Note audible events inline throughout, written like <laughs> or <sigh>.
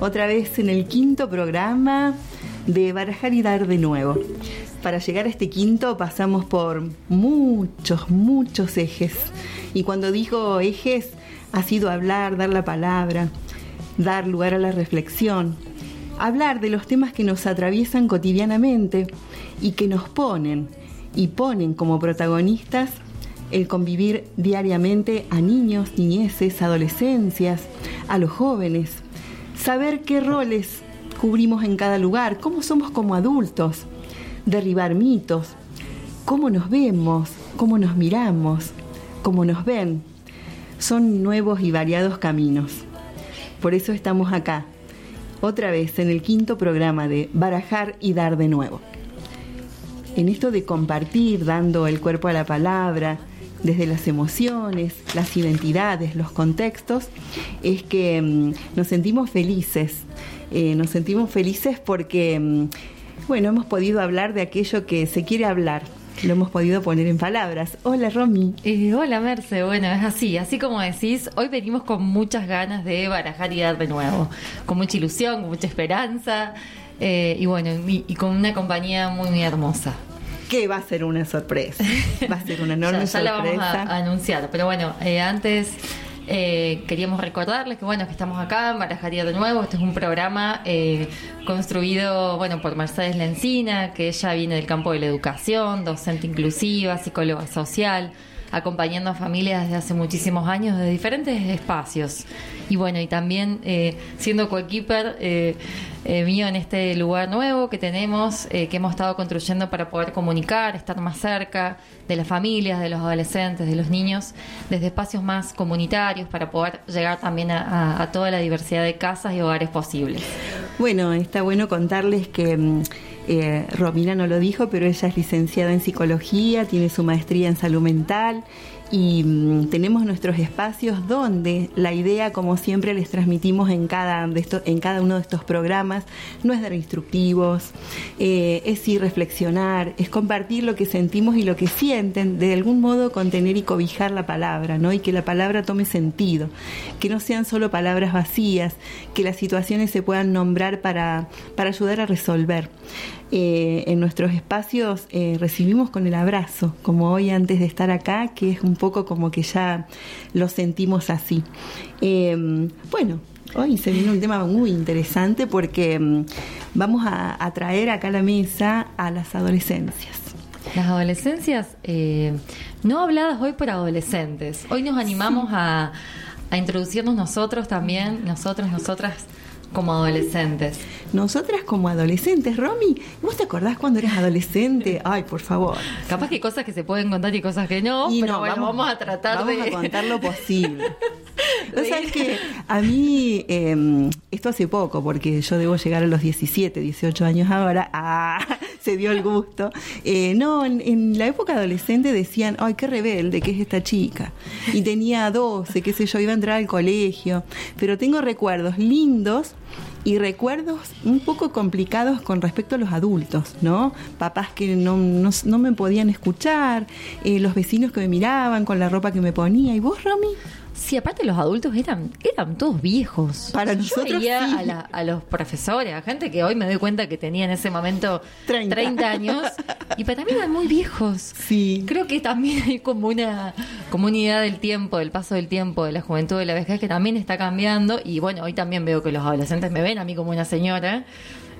otra vez en el quinto programa de Barajar y Dar de nuevo. Para llegar a este quinto pasamos por muchos, muchos ejes. Y cuando digo ejes, ha sido hablar, dar la palabra, dar lugar a la reflexión, hablar de los temas que nos atraviesan cotidianamente y que nos ponen y ponen como protagonistas el convivir diariamente a niños, niñeces, adolescencias, a los jóvenes, saber qué roles cubrimos en cada lugar, cómo somos como adultos, derribar mitos, cómo nos vemos, cómo nos miramos, cómo nos ven. Son nuevos y variados caminos. Por eso estamos acá, otra vez en el quinto programa de Barajar y Dar de nuevo. En esto de compartir, dando el cuerpo a la palabra, desde las emociones, las identidades, los contextos, es que mm, nos sentimos felices. Eh, nos sentimos felices porque, mm, bueno, hemos podido hablar de aquello que se quiere hablar. Lo hemos podido poner en palabras. Hola, Romy. Eh, hola, Merce. Bueno, es así. Así como decís, hoy venimos con muchas ganas de barajar y dar de nuevo. Con mucha ilusión, con mucha esperanza. Eh, y bueno, y, con una compañía muy, muy hermosa que va a ser una sorpresa. Va a ser una <laughs> enorme ya, ya sorpresa. la vamos a, anunciar. Pero bueno, eh, antes eh, queríamos recordarles que bueno que estamos acá en Barajaría de nuevo. Este es un programa eh, construido bueno por Mercedes Lencina, que ella viene del campo de la educación, docente inclusiva, psicóloga social acompañando a familias desde hace muchísimos años de diferentes espacios. Y bueno, y también eh, siendo coequiper eh, eh, mío en este lugar nuevo que tenemos, que hemos estado construyendo para poder comunicar, estar más cerca de las familias, de los adolescentes, de los niños, desde espacios más comunitarios para poder llegar también a toda la diversidad de casas y hogares posibles. Bueno, está bueno contarles que mm, eh, Romina no lo dijo, pero ella es licenciada en psicología, tiene su maestría en salud mental y mm, tenemos nuestros espacios donde la idea, como siempre les transmitimos en cada, de en cada uno de estos programas, no es dar instructivos, eh, es ir reflexionar, es compartir lo que sentimos y lo que sienten, de algún modo contener y cobijar la palabra, ¿no? Y que la palabra tome sentido, que no sean solo palabras vacías, que las situaciones se puedan nombrar para, para ayudar a resolver. Eh, en nuestros espacios eh, recibimos con el abrazo, como hoy antes de estar acá, que es un poco como que ya lo sentimos así. Eh, bueno, hoy se viene un tema muy interesante porque mm, vamos a, traer acá a la mesa a las adolescencias. Las adolescencias, no habladas hoy por adolescentes. Hoy nos animamos a, a introducirnos nosotros también, nosotros, nosotras como adolescentes. Nosotras como adolescentes, Romy, ¿vos te acordás cuando eras adolescente? <laughs> Ay, por favor. Capaz que hay cosas que se pueden contar y cosas que no, y pero no, bueno, vamos, a tratar de... Vamos a contar lo posible. O sea, es que a mí, em, esto hace poco, porque yo debo llegar a los 17, 18 años ahora, <laughs> ah, se dio el gusto. Eh, no, en, la época adolescente decían, ay, qué rebelde que es esta chica. Y tenía 12, qué sé yo, iba a entrar al colegio. Pero tengo recuerdos lindos y recuerdos un poco complicados con respecto a los adultos, ¿no? Papás que no, no, me podían escuchar, eh, los vecinos que me miraban con la ropa que me ponía. ¿Y vos, Romy? Sí, aparte los adultos eran, eran todos viejos. Para nosotros. a, los profesores, a gente que hoy me doy cuenta que tenía en ese momento 30, años, y para mí eran muy viejos. Sí. Creo que también hay como una comunidad del tiempo, del paso del tiempo, de la juventud, de la vejez, que también está cambiando. Y bueno, hoy también veo que los adolescentes me ven a mí como una señora.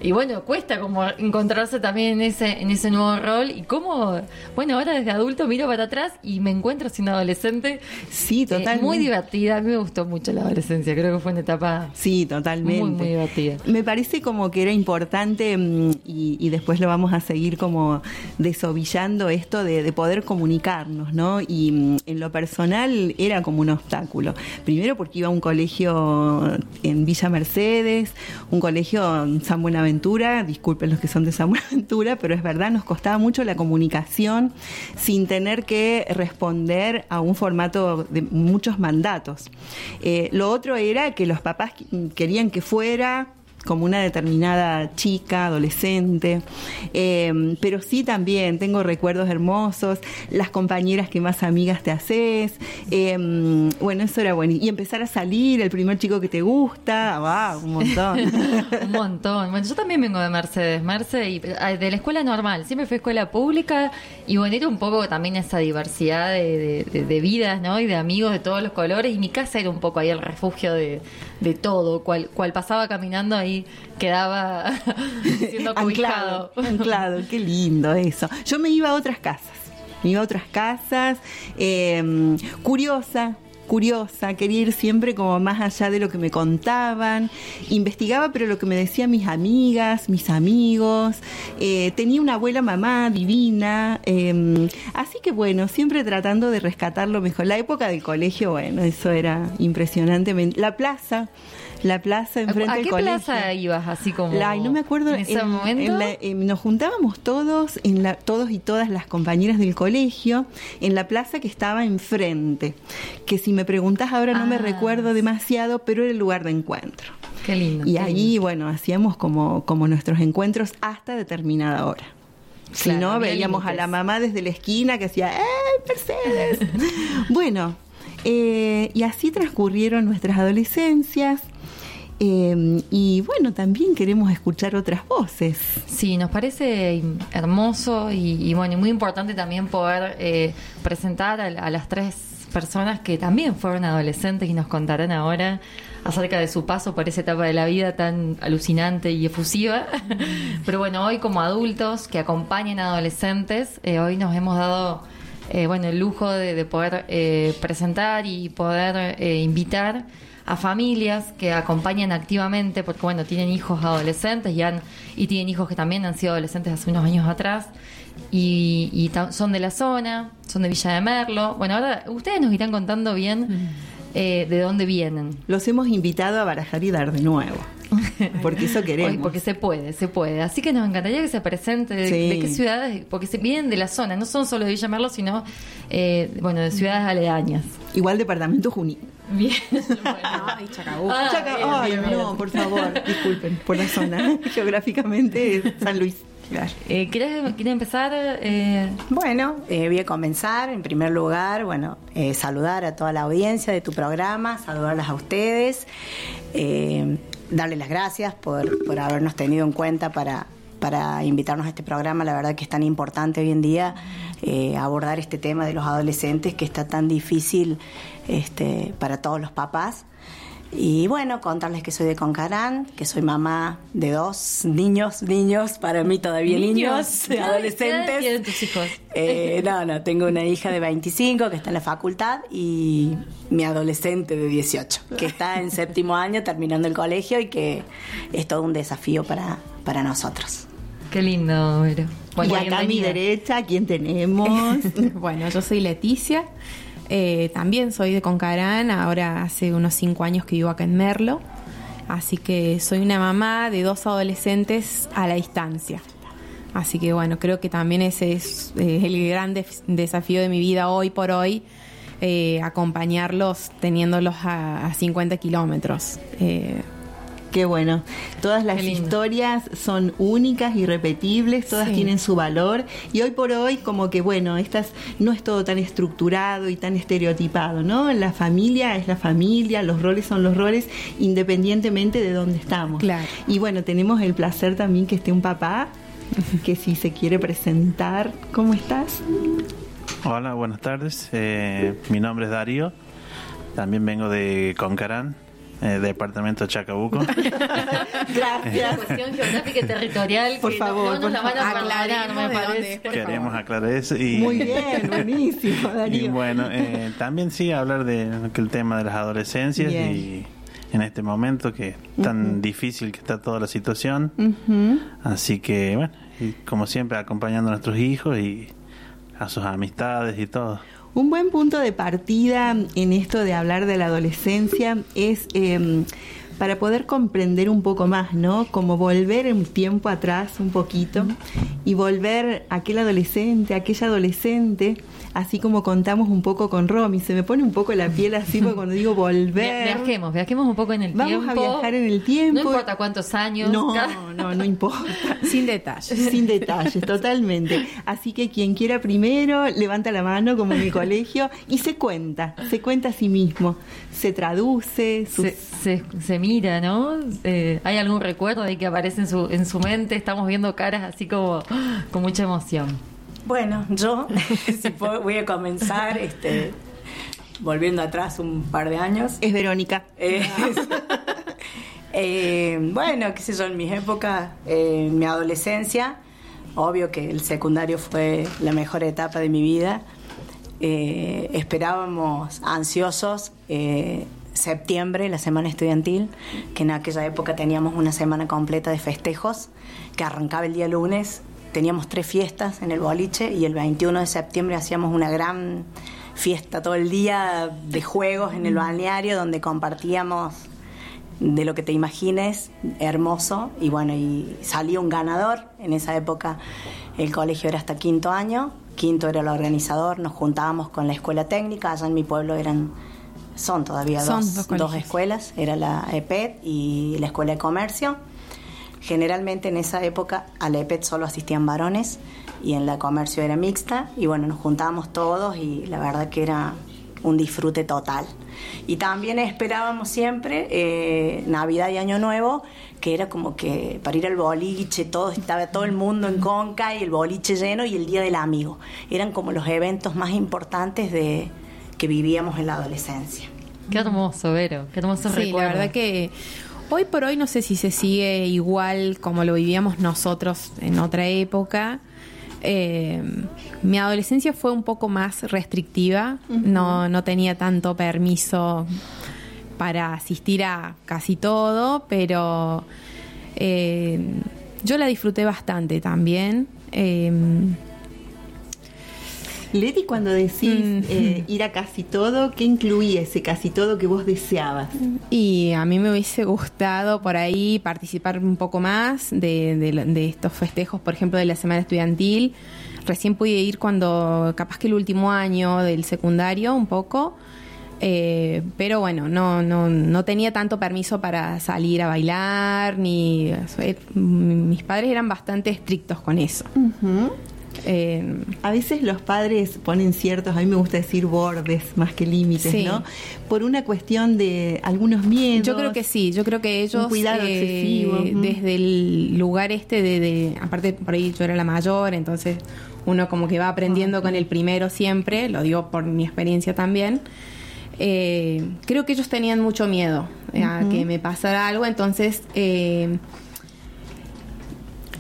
Y bueno, cuesta como encontrarse también en ese, en ese nuevo rol. Y cómo, bueno, ahora desde adulto miro para atrás y me encuentro siendo adolescente. Sí, totalmente. muy divertida. A mí me gustó mucho la adolescencia. Creo que fue una etapa. Sí, totalmente. Muy, muy divertida. Me parece como que era importante, mm, y, después lo vamos a seguir como desovillando esto de, de poder comunicarnos, ¿no? Y mm, en lo personal era como un obstáculo. Primero porque iba a un colegio en Villa Mercedes, un colegio en San Buenaventura disculpen los que son de esa <laughs> Aventura, pero es verdad, nos costaba mucho la comunicación sin tener que responder a un formato de muchos mandatos. Eh, lo otro era que los papás querían que fuera como una determinada chica, adolescente, eh, pero sí también tengo recuerdos hermosos, las compañeras que más amigas te haces, eh, bueno, eso era bueno. Y empezar a salir, el primer chico que te gusta, va, un montón. <laughs> un montón. Bueno, yo también vengo de Mercedes, Mercedes, de la escuela normal, siempre fui escuela pública y era un poco también esa diversidad de, vidas, ¿no? Y de amigos de todos los colores y mi casa era un poco ahí el refugio de, de todo, cual, cual pasaba caminando ahí quedaba <laughs> siendo <laughs> anclado, anclado, qué lindo eso. Yo me iba a otras casas, me iba a otras casas, eh, curiosa, curiosa, quería ir siempre como más allá de lo que me contaban, investigaba pero lo que me decían mis amigas, mis amigos, eh, tenía una abuela mamá divina, em, así que bueno, siempre tratando de rescatar lo mejor. La época del colegio, bueno, eso era impresionantemente. La plaza, la plaza enfrente del colegio. ¿A qué plaza ibas así como? La, no me acuerdo. En ese momento. nos juntábamos todos, en la, todos y todas las compañeras del colegio, en la plaza que estaba enfrente. Que si me preguntas ahora no me ah. recuerdo demasiado, pero era el lugar de encuentro. Qué lindo. Y ahí, bueno, hacíamos como, como nuestros encuentros hasta determinada hora. si no, veíamos a la mamá desde la esquina que hacía, ¡eh, Mercedes! <laughs> bueno, eh, y así transcurrieron nuestras adolescencias. Em, y bueno, también queremos escuchar otras voces. Sí, nos parece hermoso y, bueno, muy importante también poder eh, presentar a, las tres personas que también fueron adolescentes y nos contarán ahora acerca de su paso por esa etapa de la vida tan alucinante y efusiva. <laughs> Pero bueno, hoy como adultos que acompañan a adolescentes, eh, hoy nos hemos dado eh, bueno el lujo de poder presentar y poder invitar a familias que acompañan activamente, porque bueno, tienen hijos adolescentes y, han, y tienen hijos que también han sido adolescentes hace unos años atrás y, son de la zona, son de Villa de Merlo. Bueno, ahora ustedes nos irán contando bien eh, de dónde vienen. Los hemos invitado a barajar y dar de nuevo. <laughs> Porque eso queremos. porque se puede, se puede. Así que nos encantaría que se presente de, qué ciudades, porque se vienen de la zona, no son solo de Villa Merlo, sino eh, bueno, de ciudades aledañas. Igual departamento Junín. Bien. <laughs> Ay, Chacabuco. Ay, no, por favor, <laughs> disculpen, por la zona. Geográficamente, San Luis. Eh, ¿quieres, empezar? Eh? Bueno, eh, voy a comenzar. En primer lugar, bueno, eh, saludar a toda la audiencia de tu programa, saludarlas a ustedes, darles las gracias por, por habernos tenido en cuenta para, para invitarnos a este programa. La verdad que es tan importante hoy en día abordar este tema de los adolescentes que está tan difícil este, para todos los papás. Y bueno, contarles que soy de Concarán, que soy mamá de dos niños, niños, para mí todavía niños, adolescentes. ¿Qué tus hijos? Eh, no, no, tengo una hija de 25 que está en la facultad y mi adolescente de 18, que está en séptimo año terminando el colegio y que es todo un desafío para, para nosotros. Qué lindo. Bueno, y acá a mi derecha, ¿quién tenemos? <laughs> bueno, yo soy Leticia. Eh, también soy de Concarán, ahora hace unos cinco años que vivo acá en Merlo. Así que soy una mamá de dos adolescentes a la distancia. Así que bueno, creo que también ese es eh, el gran desafío de mi vida hoy por hoy, eh, acompañarlos teniéndolos a, a 50 kilómetros. Qué bueno. Todas las historias son únicas, irrepetibles, todas tienen su valor y hoy por hoy como que bueno, estas no es todo tan estructurado y tan estereotipado, ¿no? La familia es la familia, los roles son los roles independientemente de dónde estamos. Claro. Y bueno, tenemos el placer también que esté un papá que si se quiere presentar, ¿cómo estás? Hola, buenas tardes. Eh, mi nombre es Darío. También vengo de Concarán, eh, departamento Chacabuco. <laughs> Gracias. cuestión geográfica y territorial. Por favor, no, nos la van a aclarar, me parece. Queremos aclarar eso. Y, Muy bien, <laughs> buenísimo, Darío. Y bueno, eh, también sí hablar de el tema de las adolescencias y en este momento que tan difícil que está toda la situación. Así que, bueno, y como siempre, acompañando a nuestros hijos y a sus amistades y todo. Un buen punto de partida en esto de hablar de la adolescencia es em, para poder comprender un poco más, ¿no? Como volver un tiempo atrás un poquito y volver a aquel adolescente, aquella adolescente, así como contamos un poco con Romy. Se me pone un poco la piel así cuando digo volver. Viajemos, viajemos un poco en el tiempo. Vamos a viajar en el tiempo. No importa cuántos años. No, <laughs> no, no importa. Sin detalles. Sin detalles, totalmente. Así que quien quiera primero, levanta la mano como en mi colegio y se cuenta, se cuenta a sí mismo, se traduce, se, se, mira, ¿no? Eh, ¿Hay algún recuerdo de que aparece en su, en su mente? Estamos viendo caras así como <gasps> con mucha emoción. Bueno, yo <laughs> si voy a comenzar este, volviendo atrás un par de años. Es Verónica. Eh, <laughs> bueno, qué sé yo, en mis épocas, en mi adolescencia, obvio que el secundario fue la mejor etapa de mi vida. Eh, esperábamos ansiosos eh, septiembre, la semana estudiantil, que en aquella época teníamos una semana completa de festejos, que arrancaba el día lunes. Teníamos tres fiestas en el boliche y el 21 de septiembre hacíamos una gran fiesta todo el día de juegos en el balneario donde compartíamos de lo que te imagines, hermoso, y bueno, y salió un ganador, en esa época el colegio era hasta quinto año, quinto era el organizador, nos juntábamos con la escuela técnica, allá en mi pueblo eran, son todavía dos, dos, escuelas, era la EPET y la escuela de comercio. Generalmente en esa época a la EPET solo asistían varones y en la comercio era mixta y bueno, nos juntábamos todos y la verdad que era un disfrute total. Y también esperábamos siempre eh, Navidad y Año Nuevo, que era como que para ir al boliche, todo, estaba todo el mundo en Conca y el boliche lleno y el Día del Amigo. Eran como los eventos más importantes de que vivíamos en la adolescencia. Qué hermoso, Vero, qué hermoso sí, La verdad que hoy por hoy no sé si se sigue igual como lo vivíamos nosotros en otra época eh, mi adolescencia fue un poco más restrictiva, no, no tenía tanto permiso para asistir a casi todo, pero eh, yo la disfruté bastante también. Eh, Leti, cuando decís mm. eh, ir a casi todo, ¿qué incluía ese casi todo que vos deseabas? Y a mí me hubiese gustado por ahí participar un poco más de, estos festejos, por ejemplo, de la Semana Estudiantil. Recién pude ir cuando, capaz que el último año del secundario, un poco. Eh, pero bueno, no, no, no tenía tanto permiso para salir a bailar, ni... mis padres eran bastante estrictos con eso. Eh, a veces los padres ponen ciertos, a mí me gusta decir bordes más que límites, ¿no? Por una cuestión de algunos miedos. Yo creo que sí, yo creo que ellos. cuidado eh, excesivo. Desde el lugar este de, Aparte, por ahí yo era la mayor, entonces uno como que va aprendiendo con el primero siempre, lo digo por mi experiencia también. Eh, creo que ellos tenían mucho miedo a que me pasara algo, entonces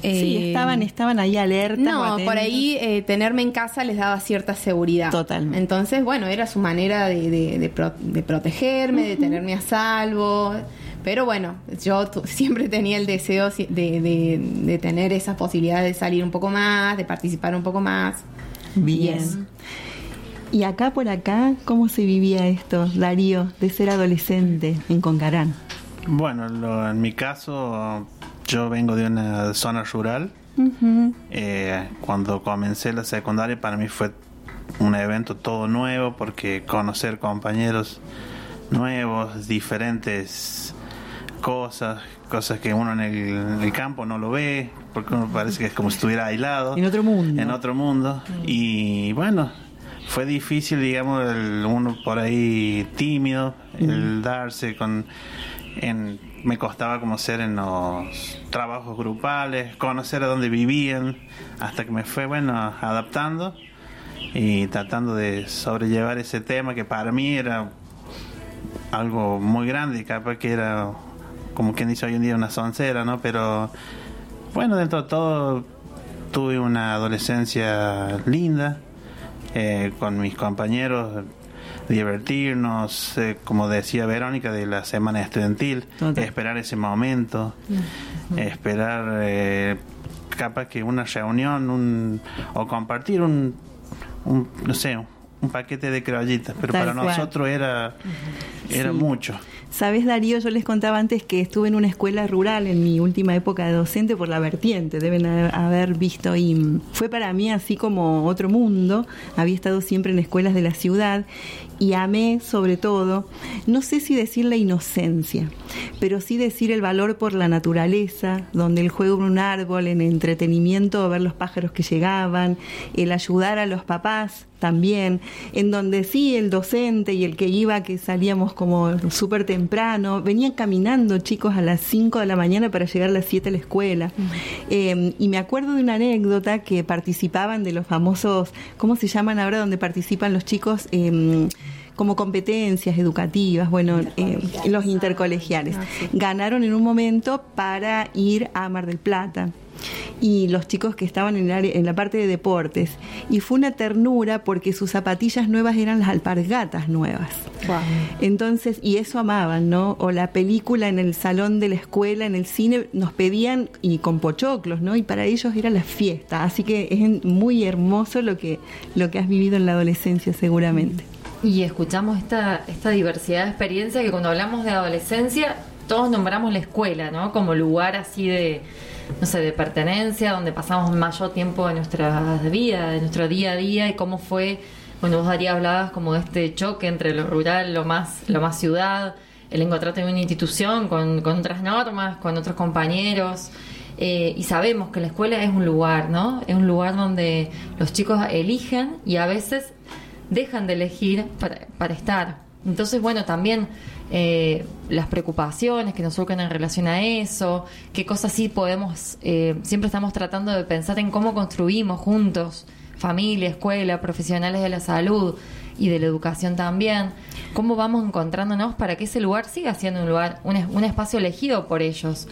sí, eh, estaban, estaban ahí alerta. No, por ahí eh, tenerme en casa les daba cierta seguridad. Totalmente. Entonces, bueno, era su manera de, de, protegerme, de tenerme a salvo. Pero bueno, yo siempre tenía el deseo de, tener esa posibilidad de salir un poco más, de participar un poco más. Bien. Y, acá por acá, ¿cómo se vivía esto, Darío, de ser adolescente en Concarán? Bueno, en mi caso yo vengo de una zona rural. Eh, cuando comencé la secundaria para mí fue un evento todo nuevo porque conocer compañeros nuevos, diferentes cosas, cosas que uno en el, campo no lo ve, porque uno parece que es como si estuviera aislado. En otro mundo. En otro mundo. Y bueno, fue difícil, digamos, uno por ahí tímido, el darse con... En, me costaba como ser en los trabajos grupales, conocer a dónde vivían, hasta que me fue, bueno, adaptando y tratando de sobrellevar ese tema que para mí era algo muy grande, capaz que era como quien dice hoy en día una soncera, ¿no? Pero bueno, dentro de todo tuve una adolescencia linda eh, con mis compañeros divertirnos, eh, como decía Verónica, de la semana estudiantil, esperar ese momento, esperar eh, capaz que una reunión un, o compartir un, no sé, un paquete de creollitas, pero para nosotros era, era mucho. Sabes, Darío, yo les contaba antes que estuve en una escuela rural en mi última época de docente por la vertiente, deben haber visto, y fue para mí así como otro mundo. Había estado siempre en escuelas de la ciudad y amé sobre todo, no sé si decir la inocencia, pero sí decir el valor por la naturaleza, donde el juego en un árbol, en entretenimiento, ver los pájaros que llegaban, el ayudar a los papás también, en donde sí el docente y el que iba, que salíamos como súper temprano, venían caminando chicos a las 5 de la mañana para llegar a las 7 a la escuela. Em, y me acuerdo de una anécdota que participaban de los famosos, ¿cómo se llaman ahora donde participan los chicos? Em, como competencias educativas, bueno, eh, los intercolegiales. Ah, Ganaron en un momento para ir a Mar del Plata y los chicos que estaban en, en la parte de deportes. Y fue una ternura porque sus zapatillas nuevas eran las alpargatas nuevas. Entonces, y eso amaban, ¿no? O la película en el salón de la escuela, en el cine, nos pedían y con pochoclos, ¿no? Y para ellos era la fiesta. Así que es muy hermoso lo que, lo que has vivido en la adolescencia, seguramente. Y escuchamos esta, esta diversidad de experiencias que cuando hablamos de adolescencia, todos nombramos la escuela, ¿no? Como lugar así de, no sé, de pertenencia, donde pasamos mayor tiempo de nuestra vida, de nuestro día a día y cómo fue, bueno, vos Daría hablabas como de este choque entre lo rural, lo más, lo más ciudad, el encontrarte en una institución con, con otras normas, con otros compañeros. Eh, y sabemos que la escuela es un lugar, ¿no? Es un lugar donde los chicos eligen y a veces dejan de elegir para, para estar. Entonces, bueno, también eh, las preocupaciones que nos surgen en relación a eso, qué cosas sí podemos, eh, siempre estamos tratando de pensar en cómo construimos juntos, familia, escuela, profesionales de la salud y de la educación también, cómo vamos encontrándonos para que ese lugar siga siendo un lugar, un, un espacio elegido por ellos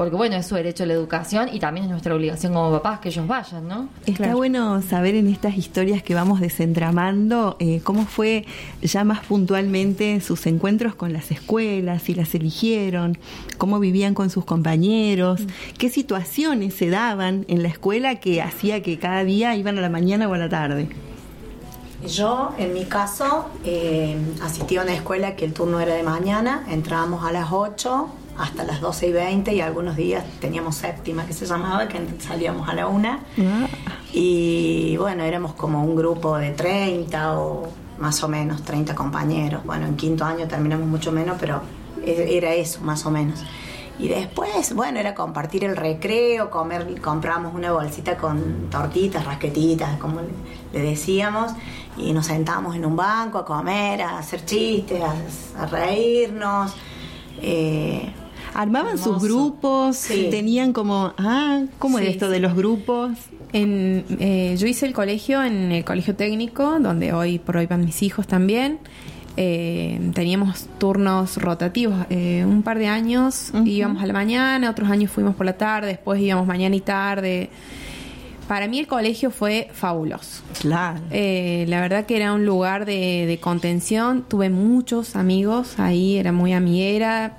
porque bueno, es su derecho a la educación y también es nuestra obligación como papás que ellos vayan, ¿no? Está bueno saber en estas historias que vamos desentramando eh, cómo fue ya más puntualmente sus encuentros con las escuelas, si las eligieron, cómo vivían con sus compañeros, mm. qué situaciones se daban en la escuela que hacía que cada día iban a la mañana o a la tarde. Yo, en mi caso, eh, asistí a una escuela que el turno era de mañana, entrábamos a las 8, hasta las 12 y 20 y algunos días teníamos séptima que se llamaba, que salíamos a la una. Ah. Y bueno, éramos como un grupo de 30 o más o menos 30 compañeros. Bueno, en quinto año terminamos mucho menos, pero e, era eso, más o menos. Y después, bueno, era compartir el recreo, comer, compramos una bolsita con tortitas, rasquetitas, como le decíamos, y nos sentábamos en un banco a comer, a hacer chistes, a, reírnos. Eh, armaban sus grupos, tenían como, ah, ¿cómo es esto de los grupos? En, eh, yo hice el colegio en el colegio técnico, donde hoy por hoy van mis hijos también. Eh, teníamos turnos rotativos. Eh, un par de años íbamos a la mañana, otros años fuimos por la tarde, después íbamos mañana y tarde. Para mí el colegio fue fabuloso. Claro. la verdad que era un lugar de, de, contención. Tuve muchos amigos ahí, era muy amiguera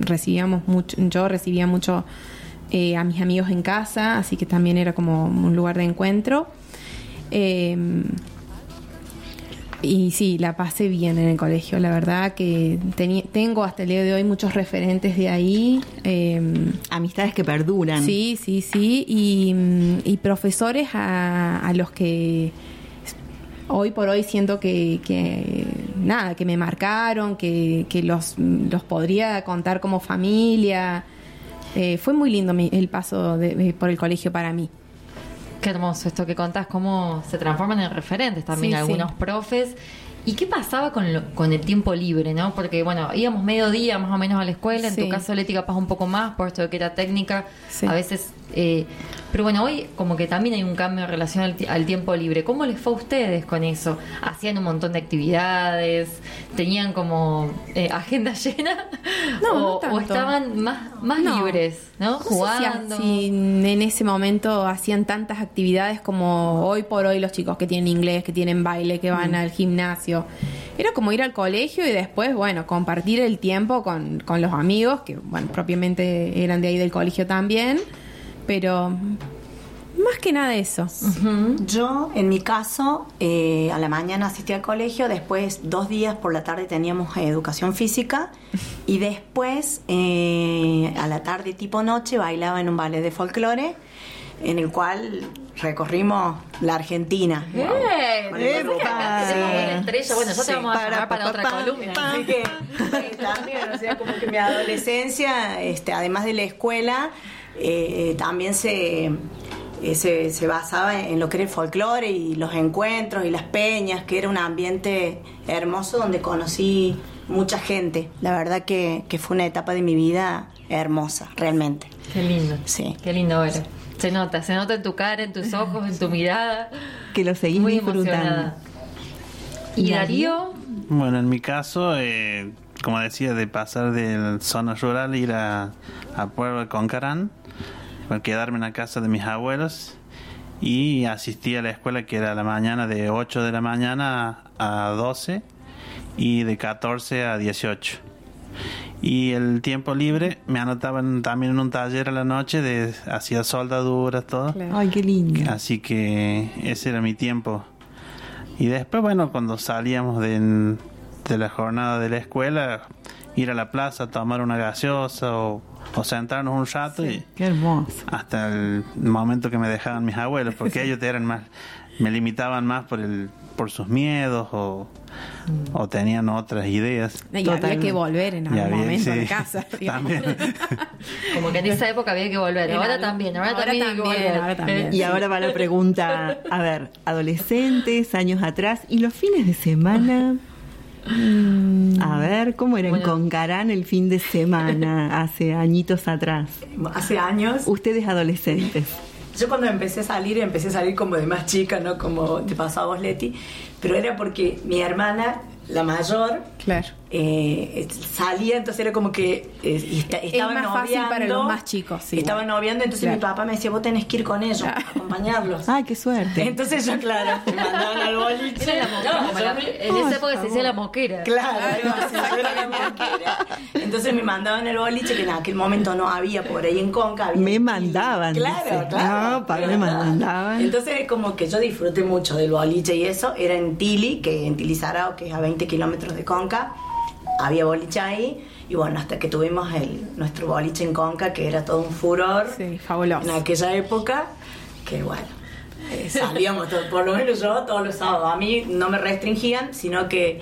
recibíamos mucho, yo recibía mucho eh, a mis amigos en casa, así que también era como un lugar de encuentro. Em, y sí, la pasé bien en el colegio, la verdad que tengo hasta el día de hoy muchos referentes de ahí. Em, Amistades que perduran. Sí, sí, sí, y, profesores a, los que hoy por hoy siento que, que nada, que me marcaron, que, que los, los podría contar como familia. Eh, fue muy lindo el paso de, por el colegio para mí. Qué hermoso esto que contás, cómo se transforman en referentes también algunos profes ¿Y qué pasaba con, con el tiempo libre, no? Porque, bueno, íbamos mediodía más o menos a la escuela, en tu caso, Lética, pasa un poco más por esto de que era técnica, a veces... Eh, pero bueno, hoy como que también hay un cambio en relación al, tiempo libre. ¿Cómo les fue a ustedes con eso? ¿Hacían un montón de actividades? ¿Tenían como eh, agenda <laughs> llena? No, o, estaban más, más libres, ¿no? Jugando. Si, en ese momento hacían tantas actividades como hoy por hoy los chicos que tienen inglés, que tienen baile, que van mm. al gimnasio. Era como ir al colegio y después, bueno, compartir el tiempo con, con los amigos, que, bueno, propiamente eran de ahí del colegio también pero más que nada eso. Yo, en mi caso, eh, a la mañana asistí al colegio, después dos días por la tarde teníamos eh, educación física y después eh, a la tarde tipo noche bailaba en un ballet de folclore en el cual recorrimos la Argentina. Bien. Tenemos Bueno, nosotros Sí. vamos a Para, para pa, otra pa, columna. pa. Así que eh, también, o sea, como que mi adolescencia, este, además de la escuela, eh, también se, eh, se, se basaba en lo que era el folclore y los encuentros y las peñas, que era un ambiente hermoso donde conocí mucha gente. La verdad que, que fue una etapa de mi vida hermosa, realmente. Qué lindo. Sí. Qué lindo, Vera. Se nota, se nota en tu cara, en tus ojos, en tu mirada. Que lo seguís Muy disfrutando. emocionada. ¿Y ¿Y Darío? Bueno, en mi caso, eh, como decía, de pasar de zona rural, ir a, a Pueblo de Concarán, para quedarme en la casa de mis abuelos y asistí a la escuela que era a la mañana de 8 de la mañana a 12 y de 14 a 18. Y el tiempo libre me anotaban también en un taller a la noche de hacía soldaduras, todo. Claro. Ay, qué lindo. Así que ese era mi tiempo. Y después, bueno, cuando salíamos de, de la jornada de la escuela, ir a la plaza a tomar una gaseosa o, o sentarnos un rato y Qué hermoso. hasta el momento que me dejaban mis abuelos, porque <laughs> ellos eran más, me limitaban más por el por sus miedos o, o tenían otras ideas. Y había Totalmente. que volver en algún había- momento sí, de casa. <laughs> <laughs> Como que en esa época había que volver. En Ahora también, ahora, ahora también hay que también, volver. ahora también. Y ahora va la pregunta, a ver, adolescentes, años atrás, y los fines de semana. Mm. A ver, ¿cómo era en Bueno. Concarán el fin de semana hace añitos atrás? Hace años Ustedes adolescentes. Yo cuando empecé a salir, empecé a salir como de más chica, ¿no? Como te pasó a vos, Leti. Pero era porque mi hermana, la mayor, Claro. eh, salía, entonces era como que eh, y esta- estaba más fácil noviando. para los más chicos, sí. Estaba noviando, entonces Claro. mi papá me decía, vos tenés que ir con ellos, acompañarlos. Ay, qué suerte. Entonces yo, claro, me mandaban al boliche. Era la moquera, la- en esa época se decía la moquera. Claro, entonces yo era la moquera. Entonces me mandaban al boliche, que en aquel momento no había por ahí en Conca. había Me mandaban, Claro, dice. claro. No, para me me mandaban. Entonces como que yo disfruté mucho del boliche y eso. Era en Tili, que en Tili Sarao, que es a 20 kilómetros de Conca. Había boliche ahí. Y bueno, hasta que tuvimos el, nuestro boliche en Conca, que era todo un furor. Sí, fabuloso. En aquella época, que bueno, eh, salíamos, <laughs> todo- por lo menos yo, todos los sábados. A mí no me restringían, sino que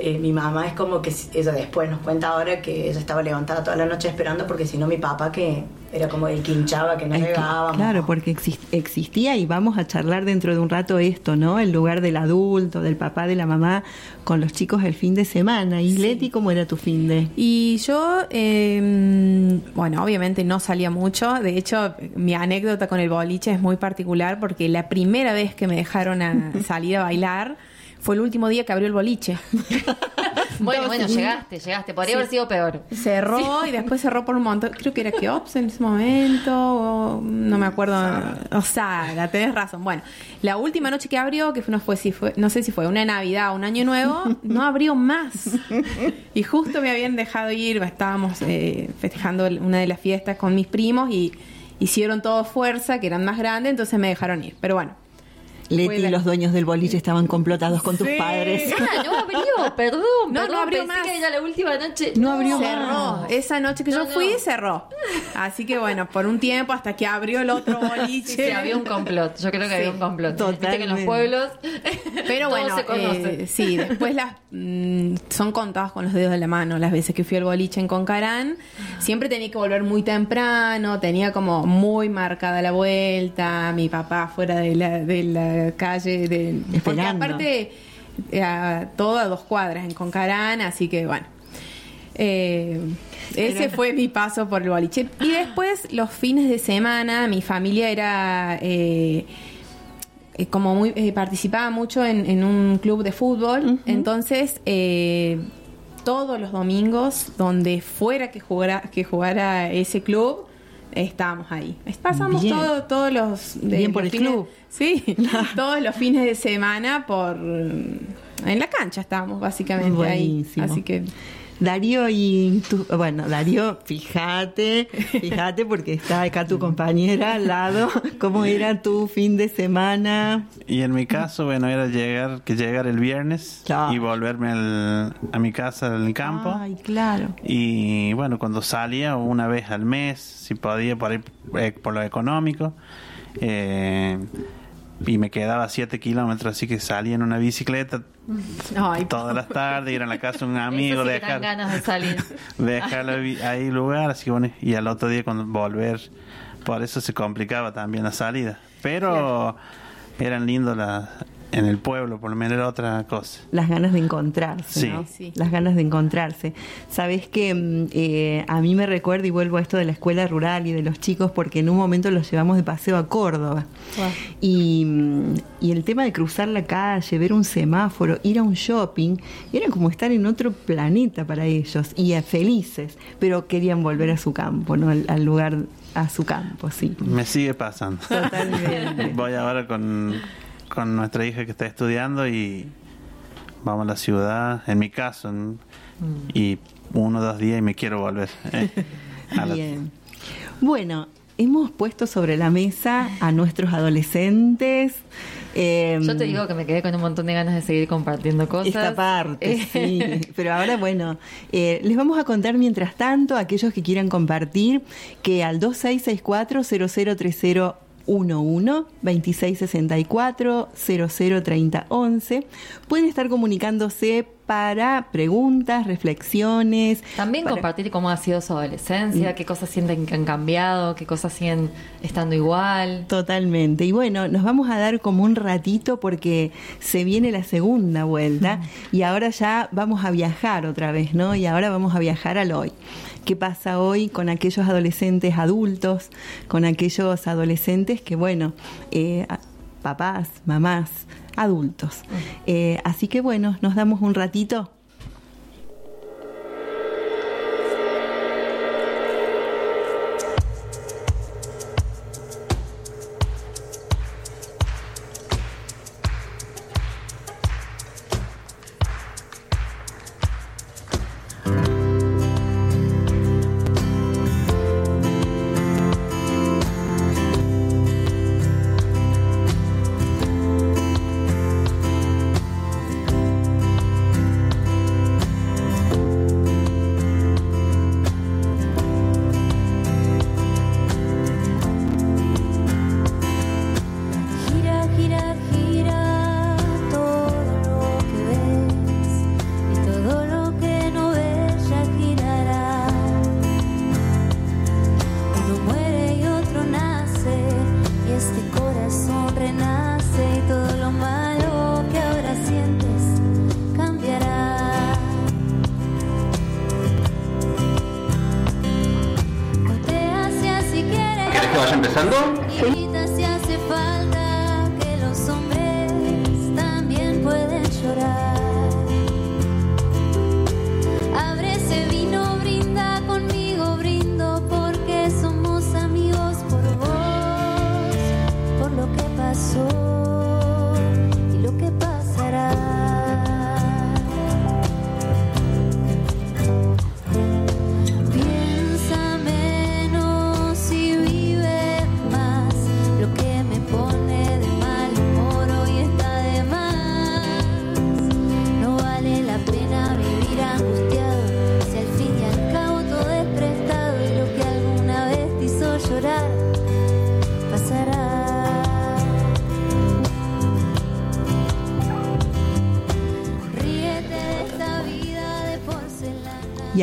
eh, mi mamá es como que ella después nos cuenta ahora que ella estaba levantada toda la noche esperando porque si no mi papá que era como el que hinchaba, que no que- llegábamos. claro, porque exis- existía y vamos a charlar dentro de un rato esto, ¿no? El lugar del adulto, del papá, de la mamá, con los chicos el fin de semana. ¿Y Leti, cómo era tu fin de? Y yo, eh, bueno, obviamente no salía mucho. De hecho, mi anécdota con el boliche es muy particular porque la primera vez que me dejaron a <laughs> salir a bailar fue el último día que abrió el boliche. <laughs> Bueno, bueno, llegaste, llegaste. Podría haber sido peor. Cerró y después cerró por un montón. Creo que era Keops en ese momento, o no me acuerdo. O Saga, tenés razón. Bueno, la última noche que abrió, que fue, no, fue, si fue, no sé si fue una Navidad o un Año Nuevo, <laughs> no abrió más. Y justo me habían dejado ir, estábamos eh, festejando una de las fiestas con mis primos y hicieron todo fuerza, que eran más grandes, entonces me dejaron ir. Pero bueno. Leti la- los dueños del boliche estaban complotados con tus padres. Ah, no abrió, perdón. No, no perdón, abrió pensé más. que era la última noche. No abrió Cerró. más. Esa noche que No, yo no. fui, cerró. Así que bueno, por un tiempo hasta que abrió el otro <laughs> boliche. Sí, sí, había un complot. Yo creo que había un complot. Viste que en los Totalmente. pueblos Pero <laughs> bueno, se eh, sí, después las mm, son contados con los dedos de la mano las veces que fui al boliche en Concarán. Siempre tenía que volver muy temprano, tenía como muy marcada la vuelta, mi papá fuera de la, de la calle, de, porque Esperando. aparte eh, a- todo a dos cuadras en Concarán, así que bueno. Eh, ese fue mi paso por el boliche. Y después, los fines de semana, mi familia era eh, eh, como muy eh, participaba mucho en, en un club de fútbol. Entonces, eh, todos los domingos, donde fuera que jugara, que jugara ese club, estábamos ahí. Pasamos Bien. todo, todos los... de- Bien por los el fines- club. Sí, <laughs> todos los fines de semana por... En la cancha estábamos básicamente ahí. Buenísimo. Así que... Darío y tu, bueno, Darío, fíjate, fíjate porque está acá tu compañera al lado, ¿cómo era tu fin de semana? Y en mi caso, bueno, era llegar, que llegar el viernes y volverme a mi casa en el campo. Ay, claro. Y bueno, cuando salía una vez al mes, si podía por ir eh, por lo económico. Eh, y me quedaba 7 kilómetros, así que salía en una bicicleta todas las tardes, ir a la casa de un <laughs> amigo, dejar, ganas de salir. <laughs> dejarlo ahí lugar, así bueno, y al otro día cuando volver, por eso se complicaba también la salida. Pero eran lindos las en el pueblo, por lo menos era otra cosa. Las ganas de encontrarse, ¿no? Sí. Las ganas de encontrarse. Sabes que mm, eh, a mí me recuerda y vuelvo a esto de la escuela rural y de los chicos, porque en un momento los llevamos de paseo a Córdoba. Y, mm, y, el tema de cruzar la calle, ver un semáforo, ir a un shopping, era como estar en otro planeta para ellos y felices, pero querían volver a su campo, ¿no? al lugar a su campo, sí. Me sigue pasando. Totalmente. <laughs> Voy ahora con con nuestra hija que está estudiando y vamos a la ciudad, en mi caso, mm. y uno o dos días y me quiero volver. Eh, Bien. Bueno, hemos puesto sobre la mesa a nuestros adolescentes. Em, Yo te digo que me quedé con un montón de ganas de seguir compartiendo cosas. Esta parte, <laughs> sí. Pero ahora, bueno, eh, les vamos a contar mientras tanto, a aquellos que quieran compartir, que al 2664 0030 11 2664 003011. Pueden estar comunicándose para preguntas, reflexiones. También compartir cómo ha sido su adolescencia, mm. qué cosas sienten que han cambiado, qué cosas siguen estando igual. Totalmente. Y bueno, nos vamos a dar como un ratito porque se viene la segunda vuelta mm. y ahora ya vamos a viajar otra vez, ¿no? Y ahora vamos a viajar al hoy qué pasa hoy con aquellos adolescentes adultos, con aquellos adolescentes que, bueno, eh, papás, mamás, adultos. Eh, así que bueno, nos damos un ratito.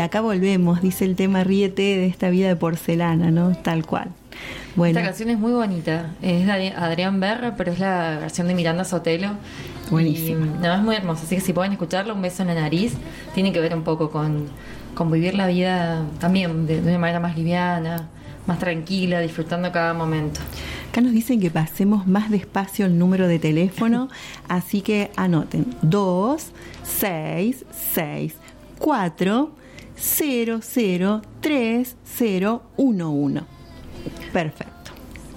Acá volvemos, dice el tema Ríete de esta vida de porcelana, ¿no? Tal cual. Bueno. Esta canción es muy bonita. Es de Adrián Berra, pero es la versión de Miranda Sotelo. Buenísima. No, es muy hermosa. Así que si pueden escucharla, un beso en la nariz. Tiene que ver un poco con, con vivir la vida también de, de una manera más liviana, más tranquila, disfrutando cada momento. Acá nos dicen que pasemos más despacio el número de teléfono, <laughs> así que anoten 2 6 6 4 003011. Perfecto.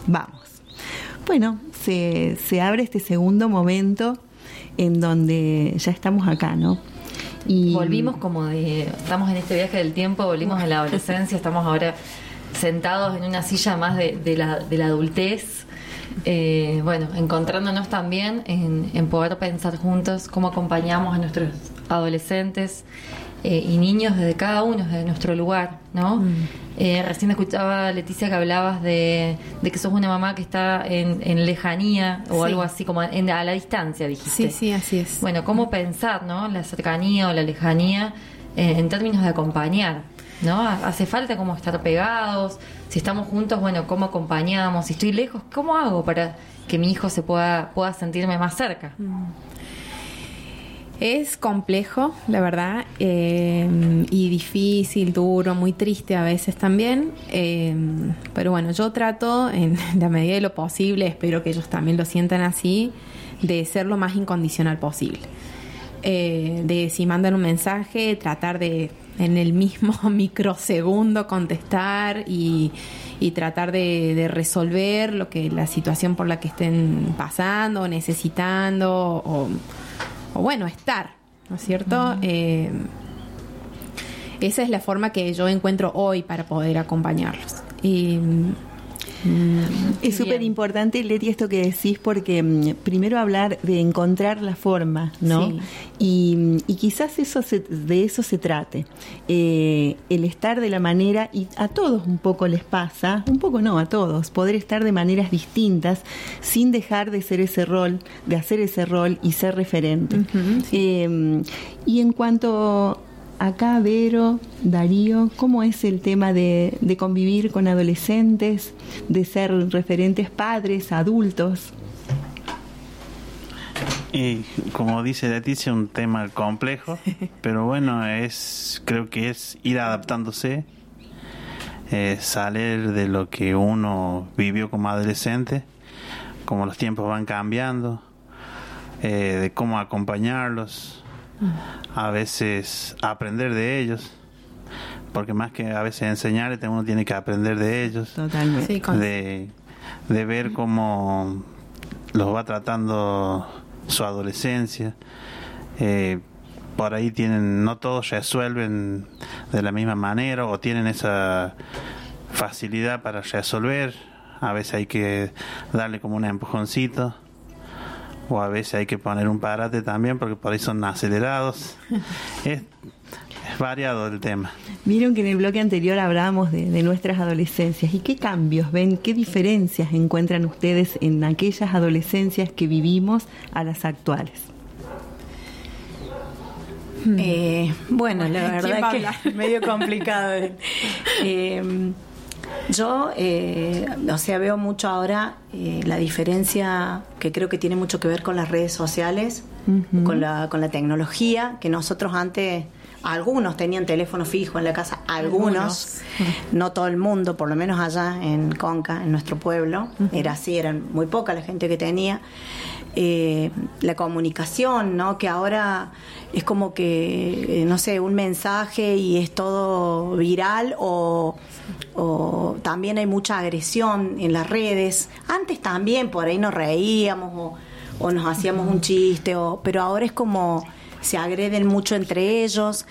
Vamos. Bueno, se, se abre este segundo momento en donde ya estamos acá, ¿no? Y volvimos como de, estamos en este viaje del tiempo, volvimos a la adolescencia, estamos ahora sentados en una silla más de, la, de la adultez. Eh, bueno, encontrándonos también en, en, poder pensar juntos cómo acompañamos a nuestros adolescentes eh, y niños desde cada uno, desde nuestro lugar, ¿no? Mm. Eh, recién escuchaba, Leticia, que hablabas de, que sos una mamá que está en, lejanía o algo así, como en, a la distancia, dijiste. Sí, sí, así es. Bueno, ¿cómo pensar, ¿no? La cercanía o la lejanía eh, en términos de acompañar, ¿no? Hace falta como estar pegados, si estamos juntos, bueno, ¿cómo acompañamos? Si estoy lejos, ¿cómo hago para que mi hijo se pueda, pueda sentirme más cerca? Mm. Es complejo, la verdad, eh, y difícil, duro, muy triste a veces también. Eh, pero bueno, yo trato, en <laughs> la medida de lo posible, espero que ellos también lo sientan así, de ser lo más incondicional posible. Eh, de si mandan un mensaje, tratar de en el mismo <laughs> microsegundo contestar y, tratar de, resolver lo que la situación por la que estén pasando, necesitando o o bueno, estar, ¿no es cierto? Eh, esa es la forma que yo encuentro hoy para poder acompañarlos. Y es súper importante, Leti, esto que decís, porque mm, primero hablar de encontrar la forma, ¿no? Y, quizás eso de eso se trate. Eh, el estar de la manera, y a todos un poco les pasa, un poco no, a todos, poder estar de maneras distintas sin dejar de ser ese rol, de hacer ese rol y ser referente. Eh, y en cuanto acá, Vero, Darío, ¿cómo es el tema de, convivir con adolescentes, de ser referentes padres, adultos? Y como dice Leticia, un tema complejo, <laughs> pero bueno, es creo que es ir adaptándose, eh, salir de lo que uno vivió como adolescente, como los tiempos van cambiando, eh, de cómo acompañarlos, a veces aprender de ellos, porque más que a veces enseñar, uno tiene que aprender de ellos, Totalmente. de, de ver cómo los va tratando su adolescencia. Eh, por ahí tienen, no todos resuelven de la misma manera o tienen esa facilidad para resolver. A veces hay que darle como un empujoncito o a veces hay que poner un parate también porque por ahí son acelerados. <laughs> es, variado el tema. Vieron que en el bloque anterior hablábamos de, nuestras adolescencias. ¿Y qué cambios ven, qué diferencias encuentran ustedes en aquellas adolescencias que vivimos a las actuales? Eh, bueno, la verdad es que es <laughs> medio complicado. Eh, <laughs> yo, eh, o sea, veo mucho ahora eh, la diferencia que creo que tiene mucho que ver con las redes sociales, con, la, con la tecnología, que nosotros antes, algunos tenían teléfono fijo en la casa, algunos, no todo el mundo, por lo menos allá en Conca, en nuestro pueblo, era así, eran muy poca la gente que tenía. Eh, la comunicación, ¿no? Que ahora es como que, no sé, un mensaje y es todo viral o o también hay mucha agresión en las redes. Antes también por ahí nos reíamos o, nos hacíamos un chiste, o, pero ahora es como se agreden mucho entre ellos,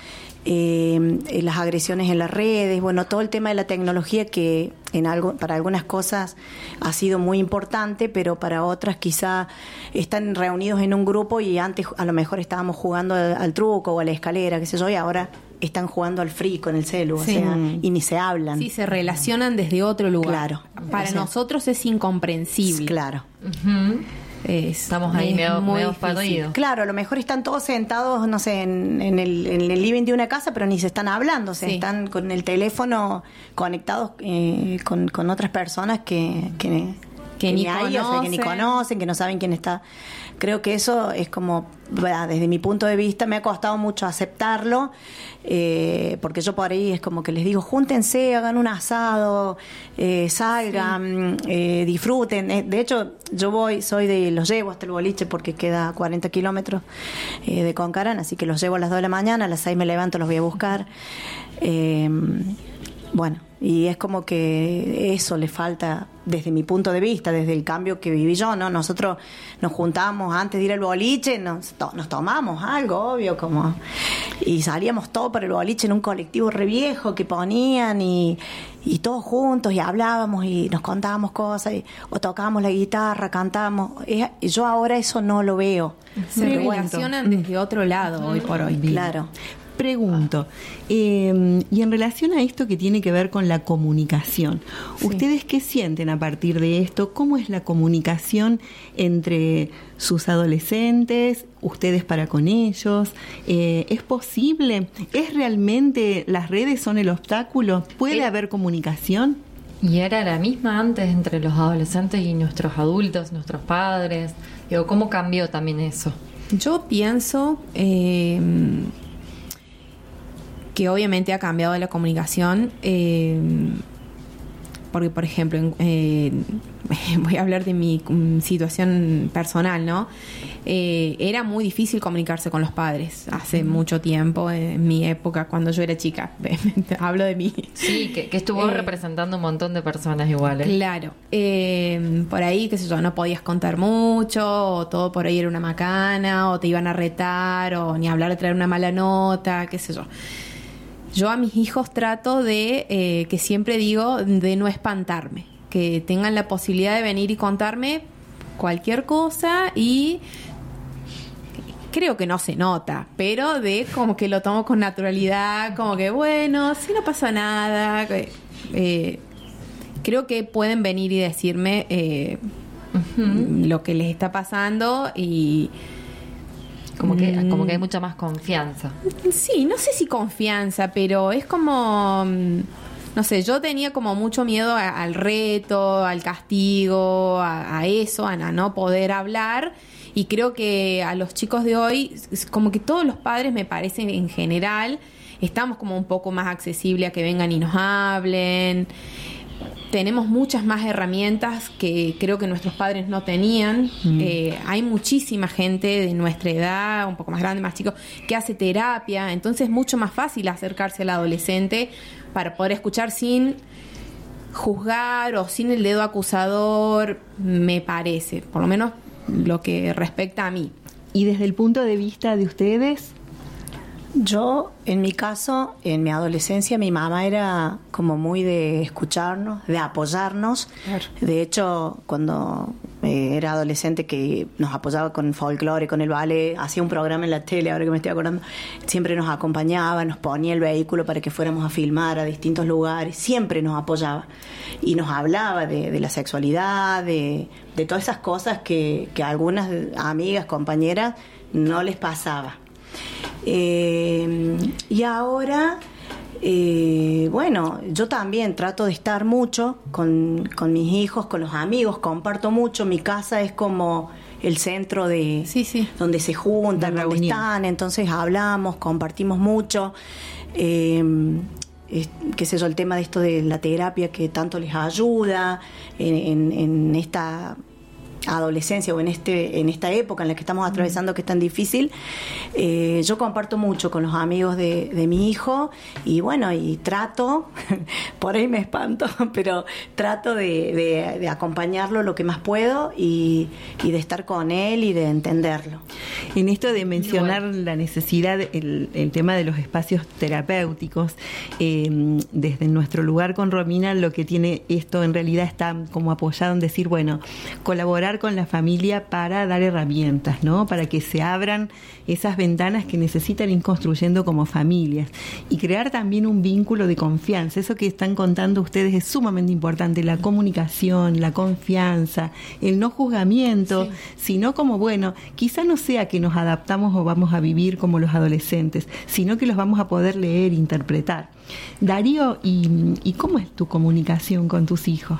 eh, las agresiones en las redes, bueno, todo el tema de la tecnología que en algo, para algunas cosas ha sido muy importante, pero para otras quizá están reunidos en un grupo y antes a lo mejor estábamos jugando al, truco o a la escalera, qué sé yo, y ahora están jugando al free con el celu, o sea, y ni se hablan. Sí, se relacionan desde otro lugar. Claro. Para nosotros es incomprensible. Claro. Estamos ahí medio, muy Claro, a lo mejor están todos sentados, no sé, en, el, en, el, living de una casa, pero ni se están hablando, se están con el teléfono conectados eh, con, con, otras personas que, que, que, ni, conocen. que ni conocen, que no saben quién está. Creo que eso es como, desde mi punto de vista, me ha costado mucho aceptarlo, eh, porque yo por ahí es como que les digo, júntense, hagan un asado, eh, salgan, eh, disfruten. De hecho, yo voy, soy de, los llevo hasta el boliche porque queda 40 kilómetros de Concarán, así que los llevo a las 2 de la mañana, a las 6 me levanto, los voy a buscar bueno, y es como que eso le falta desde mi punto de vista, desde el cambio que viví yo, ¿no? Nosotros nos juntamos antes de ir al boliche, nos, nos tomamos algo, obvio, como... Y salíamos todos para el boliche en un colectivo re viejo que ponían y, y todos juntos y hablábamos y nos contábamos cosas y, o tocábamos la guitarra, cantábamos. yo ahora eso no lo veo. Se relacionan desde otro lado hoy por hoy. Claro pregunto, em, y en relación a esto que tiene que ver con la comunicación, ¿ustedes qué sienten a partir de esto? ¿Cómo es la comunicación entre sus adolescentes, ustedes para con ellos? Eh, ¿Es posible? ¿Es realmente las redes son el obstáculo? ¿Puede haber comunicación? Y era la misma antes entre los adolescentes y nuestros adultos, nuestros padres. Digo, ¿cómo cambió también eso? Yo pienso eh, que obviamente ha cambiado la comunicación. Eh, porque, por ejemplo, eh, <laughs> voy a hablar de mi mm, situación personal, ¿no? Eh, era muy difícil comunicarse con los padres hace mucho tiempo, en mi época, cuando yo era chica. <laughs> Hablo de mí. Sí, que, estuvo representando un montón de personas iguales. Claro. por ahí, qué sé yo, no podías contar mucho, o todo por ahí era una macana, o te iban a retar, o ni hablar de traer una mala nota, qué sé yo. Yo a mis hijos trato de, eh, que siempre digo, de no espantarme, que tengan la posibilidad de venir y contarme cualquier cosa y creo que no se nota, pero de como que lo tomo con naturalidad, como que bueno, si no pasa nada. Eh, creo que pueden venir y decirme eh, lo que les está pasando y como que, como que hay mm. mucha más confianza. Sí, no sé si confianza, pero es como mm, no sé, yo tenía como mucho miedo al reto, al castigo, a, eso, a, no poder hablar. Y creo que a los chicos de hoy, como que todos los padres me parecen en general, estamos como un poco más accesibles a que vengan y nos hablen tenemos muchas más herramientas que creo que nuestros padres no tenían. Mm. Eh, hay muchísima gente de nuestra edad, un poco más grande, más chico, que hace terapia. Entonces es mucho más fácil acercarse al adolescente para poder escuchar sin juzgar o sin el dedo acusador, me parece, por lo menos lo que respecta a mí. Y desde el punto de vista de ustedes, yo, en mi caso, en mi adolescencia, mi mamá era como muy de escucharnos, de apoyarnos. De hecho, cuando eh, era adolescente que nos apoyaba con folclore, con el ballet, hacía un programa en la tele, ahora que me estoy acordando, siempre nos acompañaba, nos ponía el vehículo para que fuéramos a filmar a distintos lugares, siempre nos apoyaba y nos hablaba de, la sexualidad, de, todas esas cosas que, que a algunas amigas, compañeras, no les pasaba. Eh, y ahora, eh, bueno, yo también trato de estar mucho con, mis hijos, con los amigos, comparto mucho. Mi casa es como el centro de donde se juntan, donde están, entonces hablamos, compartimos mucho. Eh, qué sé yo, el tema de esto de la terapia que tanto les ayuda en, en esta adolescencia o en este en esta época en la que estamos atravesando que es tan difícil eh, yo comparto mucho con los amigos de, mi hijo y bueno y trato <laughs> por ahí me espanto <laughs> pero trato de, acompañarlo lo que más puedo y, de estar con él y de entenderlo. En esto de mencionar la necesidad el, tema de los espacios terapéuticos em, desde nuestro lugar con Romina lo que tiene esto en realidad está como apoyado en decir bueno colaborar con la familia para dar herramientas, ¿no? Para que se abran esas ventanas que necesitan ir construyendo como familias y crear también un vínculo de confianza. Eso que están contando ustedes es sumamente importante, la comunicación, la confianza, el no juzgamiento, sino como, bueno, quizá no sea que nos adaptamos o vamos a vivir como los adolescentes, sino que los vamos a poder leer, interpretar. Darío, ¿y, y cómo es tu comunicación con tus hijos?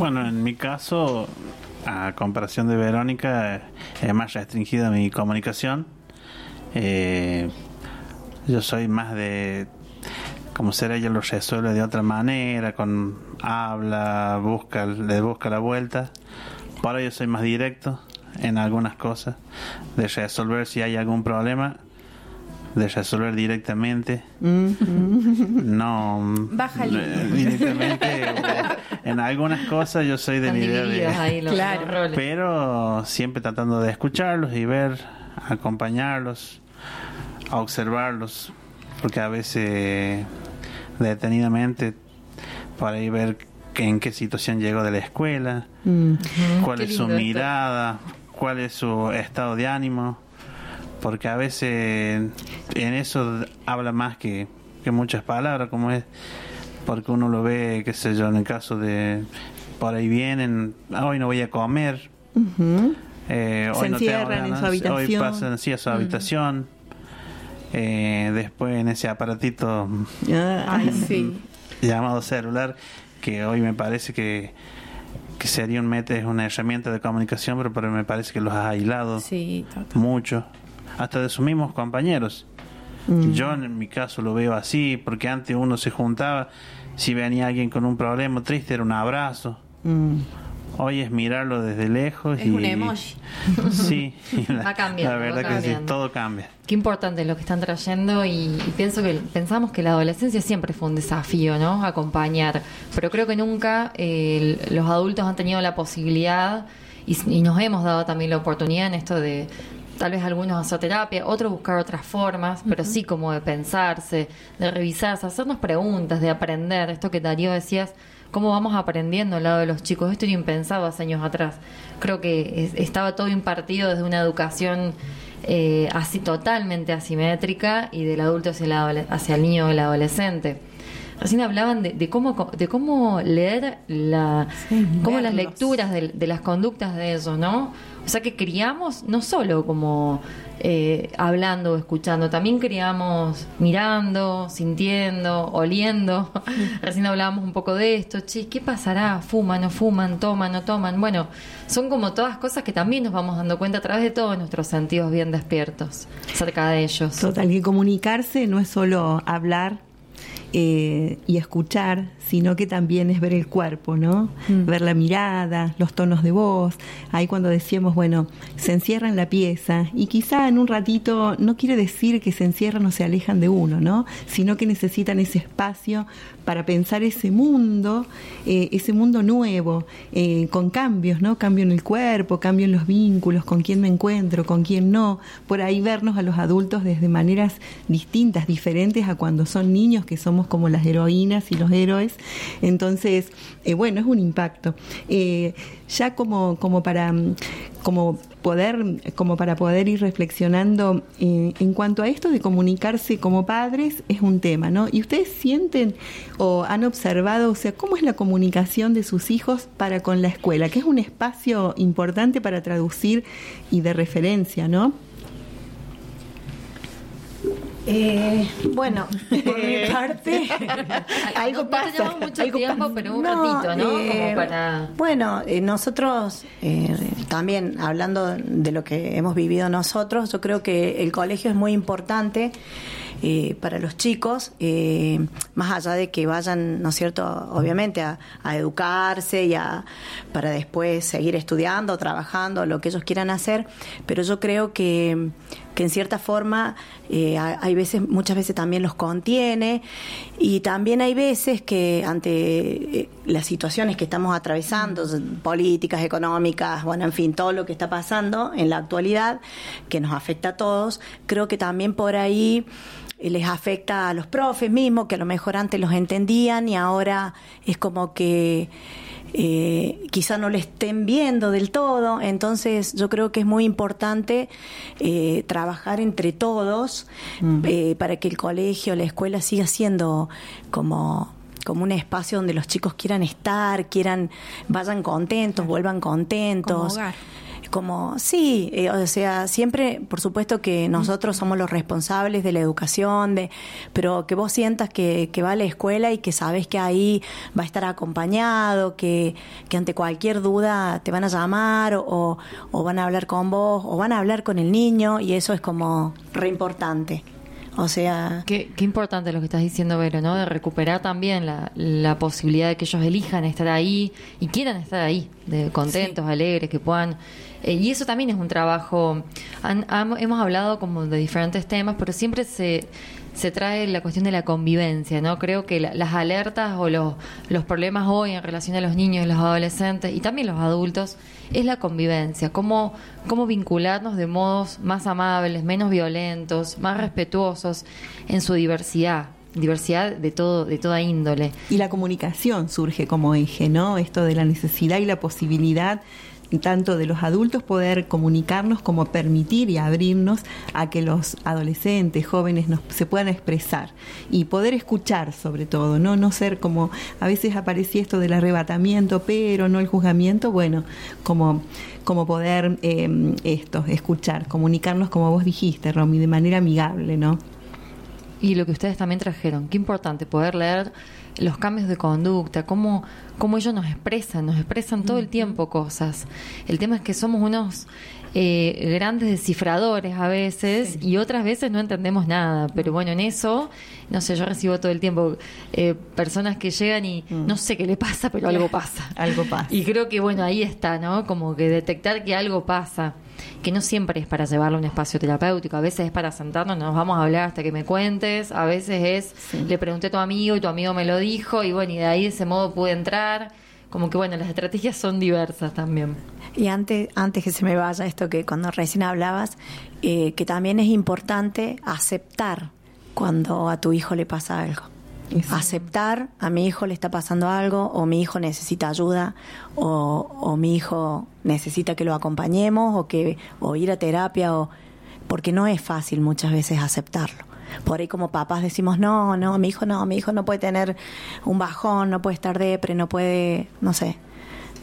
Bueno, en mi caso, a comparación de Verónica, es más restringida mi comunicación. Eh, yo soy más de como ser ella lo resuelve de otra manera, con habla, busca, le busca la vuelta. Por yo soy más directo en algunas cosas, de resolver si hay algún problema. De resolver directamente. No Baja eh, directamente. en algunas cosas yo soy de la idea de. Ahí los, Claro. los. Pero siempre tratando de escucharlos y ver, acompañarlos, a observarlos, porque a veces detenidamente para ir ver en qué situación llegó de la escuela, cuál Qué es su esto. mirada, cuál es su estado de ánimo, porque a veces en eso habla más que, que muchas palabras, como es, porque uno lo ve, qué sé yo, en el caso de, por ahí vienen, "Ah, hoy no voy a comer, Ujú. eh, Se hoy no tengo encierran en su habitación. Hoy pasan sí, a su habitación. Eh, después en ese aparatito Ah, Ay, sí. <laughs> llamado celular, que hoy me parece que, que sería un mete, es una herramienta de comunicación, pero, pero me parece que los ha aislado Sí, mucho, hasta de sus mismos compañeros. Mm. Yo en mi caso lo veo así, porque antes uno se juntaba, si venía alguien con un problema triste era un abrazo. Mm. Hoy es mirarlo desde lejos Es y un emoji. Sí, <laughs> la, Va cambiando, la verdad va que sí, todo cambia. Qué importante lo que están trayendo y, y pienso que pensamos que la adolescencia siempre fue un desafío, ¿no? Acompañar, pero creo que nunca eh, el- los adultos han tenido la posibilidad y nos hemos dado también la oportunidad en esto de tal vez algunos hacer terapia, otros buscar otras formas, pero sí como de pensarse, de revisarse, hacernos preguntas, de aprender, esto que Darío decías, cómo vamos aprendiendo al lado de los chicos, esto era impensado hace años atrás. Creo que es- estaba todo impartido desde una educación eh, así totalmente asimétrica y del adulto hacia el, hacia el niño o el adolescente. Recién hablaban de, de cómo de cómo leer la cómo las lecturas de, de las conductas de ellos, ¿no? O sea que criamos no solo como eh, hablando o escuchando, también criamos mirando, sintiendo, oliendo. <laughs> Recién hablábamos un poco de esto, che, ¿qué pasará? ¿Fuman, no fuman? ¿Toman, no toman? Bueno, son como todas cosas que también nos vamos dando cuenta a través de todos nuestros sentidos bien despiertos acerca de ellos. Total, que comunicarse no es solo hablar eh, y escuchar, sino que también es ver el cuerpo, ¿no? Ver la mirada, los tonos de voz. Ahí cuando decíamos, bueno, se encierra en la pieza y quizá en un ratito no quiere decir que se encierran o se alejan de uno, ¿no? Sino que necesitan ese espacio para pensar ese mundo, eh, ese mundo nuevo, eh, con cambios, ¿no? Cambio en el cuerpo, cambio en los vínculos, con quién me encuentro, con quién no. Por ahí vernos a los adultos desde maneras distintas, diferentes a cuando son niños, que somos como las heroínas y los héroes. Entonces, eh, bueno, es un impacto. Eh, ya como, como para mm, como poder como para poder ir reflexionando eh, en cuanto a esto de comunicarse como padres es un tema, ¿no? Y ustedes sienten o han observado, o sea, cómo es la comunicación de sus hijos para con la escuela, que es un espacio importante para traducir y de referencia, ¿no? Eh, bueno, <laughs> por mi parte, <laughs> algo no, pasa. No mucho algo tiempo, pasa. pero un No, ratito, ¿no? eh, Como para... Bueno, eh, nosotros eh, también hablando de lo que hemos vivido nosotros, yo creo que el colegio es muy importante eh, para los chicos, eh, más allá de que vayan, ¿no es cierto?, obviamente a, a educarse y a, para después seguir estudiando, trabajando, lo que ellos quieran hacer, pero yo creo que, que en cierta forma eh, ha- hay veces, muchas veces también los contiene. Y también hay veces que ante eh, las situaciones que estamos atravesando, políticas, económicas, bueno, en fin, todo lo que está pasando en la actualidad, que nos afecta a todos, creo que también por ahí eh, les afecta a los profes mismos, que a lo mejor antes los entendían y ahora es como que eh, quizá no le estén viendo del todo. Entonces yo creo que es muy importante eh, trabajar entre todos eh, para que el colegio, la escuela siga siendo como como un espacio donde los chicos quieran estar, quieran, vayan contentos, vuelvan contentos Como hogar. Como sí, eh, o sea, siempre, por supuesto que nosotros somos los responsables de la educación, de, pero que vos sientas que, que va a la escuela y que sabes que ahí va a estar acompañado, que, que ante cualquier duda te van a llamar o, o van a hablar con vos o van a hablar con el niño y eso es como re importante. O sea... Qué, qué importante lo que estás diciendo, Vero, ¿no? De recuperar también la, la posibilidad de que ellos elijan estar ahí y quieran estar ahí, de contentos, alegres, que puedan... eh, y eso también es un trabajo... han- hemos hablado como de diferentes temas, pero siempre se, se trae la cuestión de la convivencia, ¿no? Creo que la- las alertas o los, los problemas hoy en relación a los niños los adolescentes y también los adultos es la convivencia, cómo, cómo vincularnos de modos más amables, menos violentos, más respetuosos en su diversidad, diversidad de todo, de toda índole. Y la comunicación surge como eje, ¿no? Esto de la necesidad y la posibilidad tanto de los adultos poder comunicarnos como permitir y abrirnos a que los adolescentes, jóvenes nos, se puedan expresar y poder escuchar sobre todo, ¿no? No ser como a veces aparecía esto del arrebatamiento, pero no el juzgamiento, bueno, como, como poder eh, esto, escuchar, comunicarnos como vos dijiste, Romy, de manera amigable, ¿no? Y lo que ustedes también trajeron, qué importante poder leer los cambios de conducta, cómo, cómo ellos nos expresan, nos expresan todo el tiempo cosas. El tema es que somos unos eh, grandes descifradores a veces y otras veces no entendemos nada, pero bueno, en eso, no sé, yo recibo todo el tiempo eh, personas que llegan y no sé qué le pasa, pero <laughs> algo pasa. Algo pasa. Y creo que bueno, ahí está, ¿no? Como que detectar que algo pasa, que no siempre es para llevarlo a un espacio terapéutico, a veces es para sentarnos, nos vamos a hablar hasta que me cuentes, a veces es, le pregunté a tu amigo y tu amigo me lo dijo y bueno, y de ahí de ese modo pude entrar. Como que bueno, las estrategias son diversas también. Y antes, antes que se me vaya esto que cuando recién hablabas, eh, que también es importante aceptar cuando a tu hijo le pasa algo. Aceptar, a mi hijo le está pasando algo, o mi hijo necesita ayuda, o, o mi hijo necesita que lo acompañemos, o, que, o ir a terapia, o, porque no es fácil muchas veces aceptarlo. Por ahí como papás decimos, no, no, mi hijo no, mi hijo no puede tener un bajón, no puede estar depre, no puede, no sé,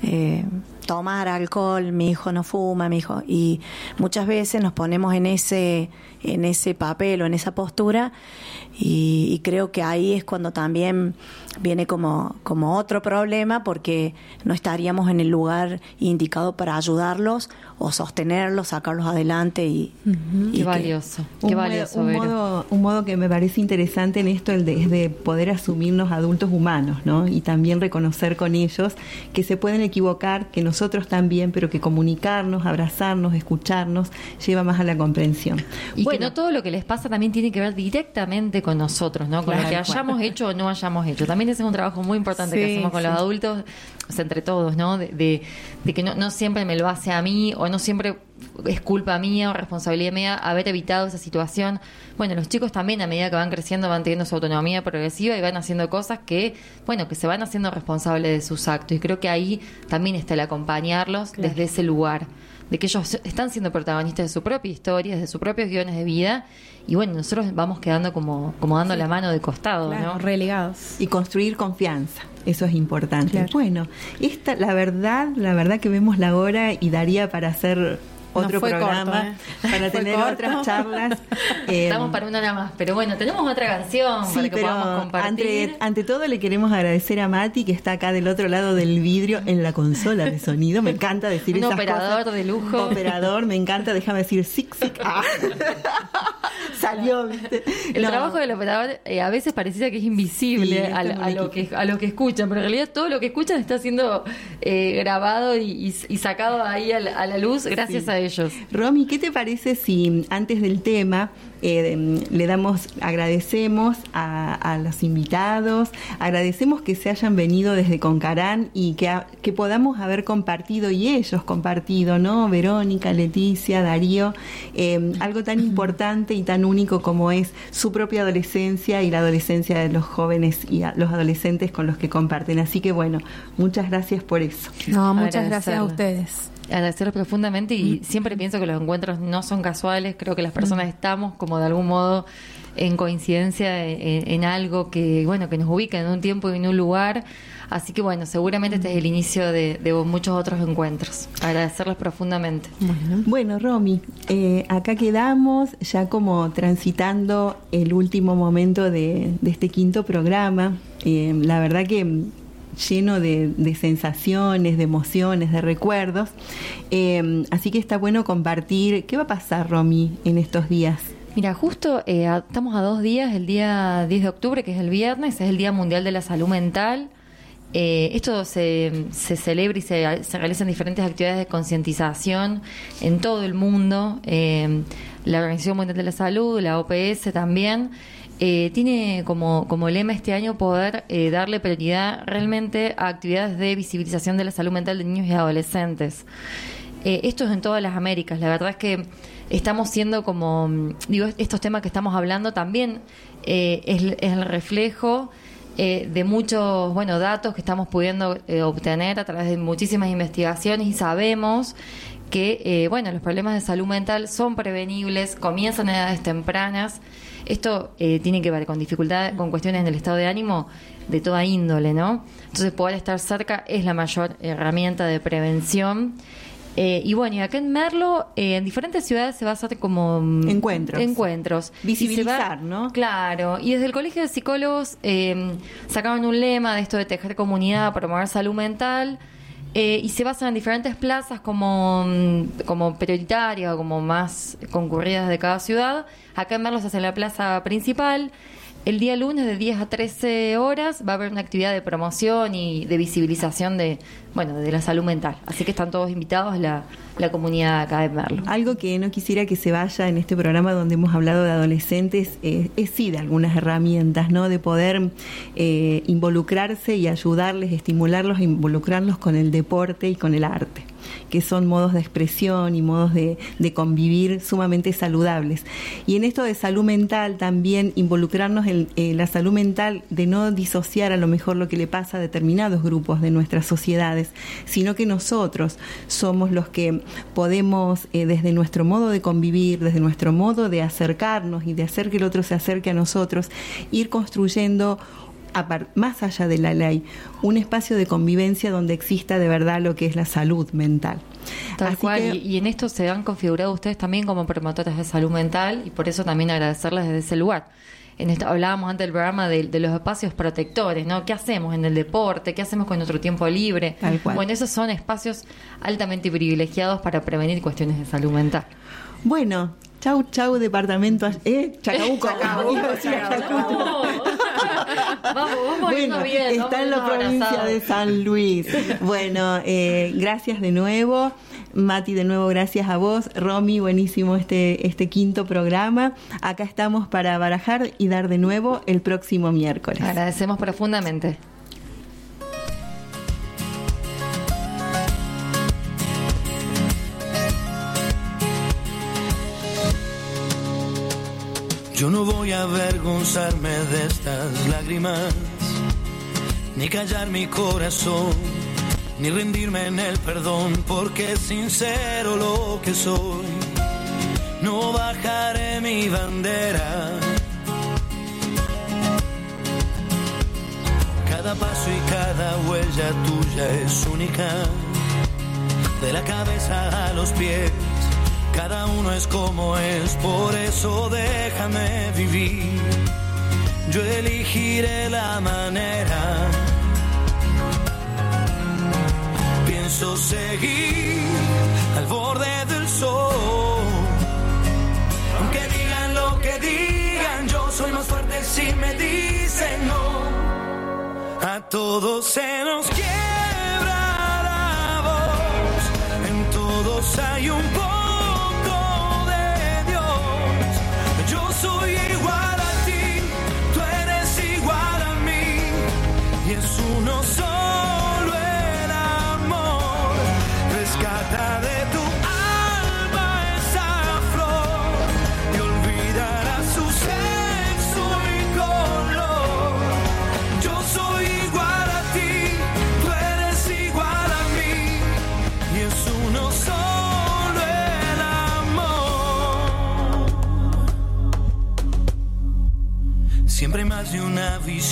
eh, tomar alcohol, mi hijo no fuma, mi hijo y muchas veces nos ponemos en ese en ese papel o en esa postura y, y creo que ahí es cuando también viene como como otro problema porque no estaríamos en el lugar indicado para ayudarlos o sostenerlos, sacarlos adelante y, y Qué que- valioso, Un qué modo- valioso. un, Vero. modo, un modo que me parece interesante en esto el de, es de poder asumirnos adultos humanos, ¿no? Y también reconocer con ellos que se pueden equivocar, que nosotros también, pero que comunicarnos, abrazarnos, escucharnos, lleva más a la comprensión. Y Bueno, que no todo lo que les pasa también tiene que ver directamente con nosotros, ¿no? Con lo que hayamos hecho o no hayamos hecho. También ese es un trabajo muy importante que hacemos con sí. los adultos, o sea, entre todos, ¿no? De, de, de que no, no siempre me lo hace a mí o no siempre es culpa mía o responsabilidad mía haber evitado esa situación. Bueno, los chicos también a medida que van creciendo van teniendo su autonomía progresiva y van haciendo cosas que, bueno, que se van haciendo responsables de sus actos. Y creo que ahí también está el acompañarlos desde ese lugar de que ellos están siendo protagonistas de su propia historia, de sus propios guiones de vida, y bueno, nosotros vamos quedando como, como dando la mano de costado, Claro, ¿no? relegados. y construir confianza. Eso es importante. Claro. Bueno, esta, la verdad, la verdad que vemos la hora y daría para hacer otro fue programa, corto, ¿eh? <laughs> para tener corto. otras charlas. <laughs> Eh, Estamos para una nada más, pero bueno, tenemos otra canción Sí, para que pero podamos compartir. ante, ante todo le queremos agradecer a Mati que está acá del otro lado del vidrio en la consola de sonido. Me encanta decir Un esas operador cosas. de lujo. Operador, me encanta, déjame decir sic <laughs> sic. Ah. Salió, ¿viste? El No. trabajo del operador eh, a veces pareciera que es invisible Sí, a, un lo que, a lo que escuchan, pero en realidad todo lo que escuchan está siendo grabado y, y- y sacado ahí a la, a la luz gracias Sí. a ellos. Romy, ¿qué te parece si antes del tema eh, le damos, agradecemos a, a los invitados, agradecemos que se hayan venido desde Concarán y que, que podamos haber compartido y ellos compartido, ¿no? Verónica, Leticia, Darío, eh, algo tan importante y tan único como es su propia adolescencia y la adolescencia de los jóvenes y a- los adolescentes con los que comparten. Así que bueno, muchas gracias por eso. No, muchas gracias a ustedes. Agradecerles profundamente y siempre pienso que los encuentros no son casuales, creo que las personas estamos como de algún modo en coincidencia en, en algo que, bueno, que nos ubica en un tiempo y en un lugar, así que bueno, seguramente este es el inicio de, de muchos otros encuentros. Agradecerles profundamente. Bueno. Bueno, Romy, eh, acá quedamos ya como transitando el último momento de, de este quinto programa. Eh, la verdad que mm, lleno de, de sensaciones, de emociones, de recuerdos. Eh, así que está bueno compartir. ¿Qué va a pasar, Romy, en estos días? Mira, justo eh, estamos a dos días, el día 10 de octubre, que es el viernes, es el Día Mundial de la Salud Mental. Eh, esto se, se, celebra y se, se, realizan diferentes actividades de concientización en todo el mundo. Eh, la Organización Mundial de la Salud, la OPS también, eh, tiene como, como lema este año poder eh, darle prioridad realmente a actividades de visibilización de la salud mental de niños y adolescentes. Eh, esto es en todas las Américas. La verdad es que estamos siendo como, digo, estos temas que estamos hablando también es, es, el reflejo de muchos, bueno, datos que estamos pudiendo obtener a través de muchísimas investigaciones y sabemos que, bueno, los problemas de salud mental son prevenibles, comienzan a edades tempranas esto eh, tiene que ver con dificultades, con cuestiones del estado de ánimo de toda índole, ¿no? Entonces poder estar cerca es la mayor herramienta de prevención. Eh, y bueno, y acá en Merlo, eh, en diferentes ciudades se va a hacer como... Mm, encuentros. Encuentros. Visibilizar, ¿no? Claro. Y desde el Colegio de Psicólogos eh, sacaban un lema de esto de tejer comunidad, promover salud mental. Eh, y se basan en diferentes plazas como, mm, como prioritarias o como más concurridas de cada ciudad. Acá en Merlos hace la plaza principal. El día lunes de 10 a 13 horas va a haber una actividad de promoción y de visibilización de, bueno, de la salud mental. Así que están todos invitados la, la comunidad acá de Merlo. Algo que no quisiera que se vaya en este programa donde hemos hablado de adolescentes eh, es sí de algunas herramientas, ¿no? De poder eh, involucrarse y ayudarles, estimularlos, involucrarlos con el deporte y con el arte que son modos de expresión y modos de, de, convivir sumamente saludables. Y en esto de salud mental también involucrarnos en, la salud mental de no disociar a lo mejor lo que le pasa a determinados grupos de nuestras sociedades, sino que nosotros somos los que podemos eh, desde nuestro modo de convivir, desde nuestro modo de acercarnos y de hacer que el otro se acerque a nosotros, ir construyendo más allá de la ley, un espacio de convivencia donde exista de verdad lo que es la salud mental. Tal Así cual, que, y, en esto se han configurado ustedes también como promotores de salud mental y por eso también agradecerles desde ese lugar. En esto, hablábamos antes del programa de, de, los espacios protectores, ¿no? ¿Qué hacemos en el deporte? ¿Qué hacemos con nuestro tiempo libre? Tal cual. Bueno, esos son espacios altamente privilegiados para prevenir cuestiones de salud mental. Bueno, chau, chau, departamento. ¿Eh? Chacabuco. <laughs> <laughs> vamos, vamos bueno, bien. Está en la provincia de San Luis. Bueno, eh, gracias de nuevo. Mati, de nuevo, gracias a vos. Romy, buenísimo este, este quinto programa. Acá estamos para barajar y dar de nuevo el próximo miércoles. Agradecemos profundamente. Yo no voy a avergonzarme de estas lágrimas, ni callar mi corazón, ni rendirme en el perdón, porque sincero lo que soy. No bajaré mi bandera. Cada paso y cada huella tuya es única, de la cabeza a los pies cada uno es como es, por eso déjame vivir. Yo elegiré la manera. Pienso seguir al borde del sol. Aunque digan lo que digan, yo soy más fuerte si me dicen no. A todos se nos quiebra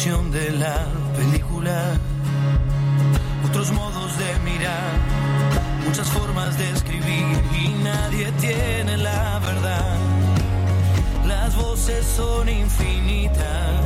de la película, otros modos de mirar, muchas formas de escribir y nadie tiene la verdad. Las voces son infinitas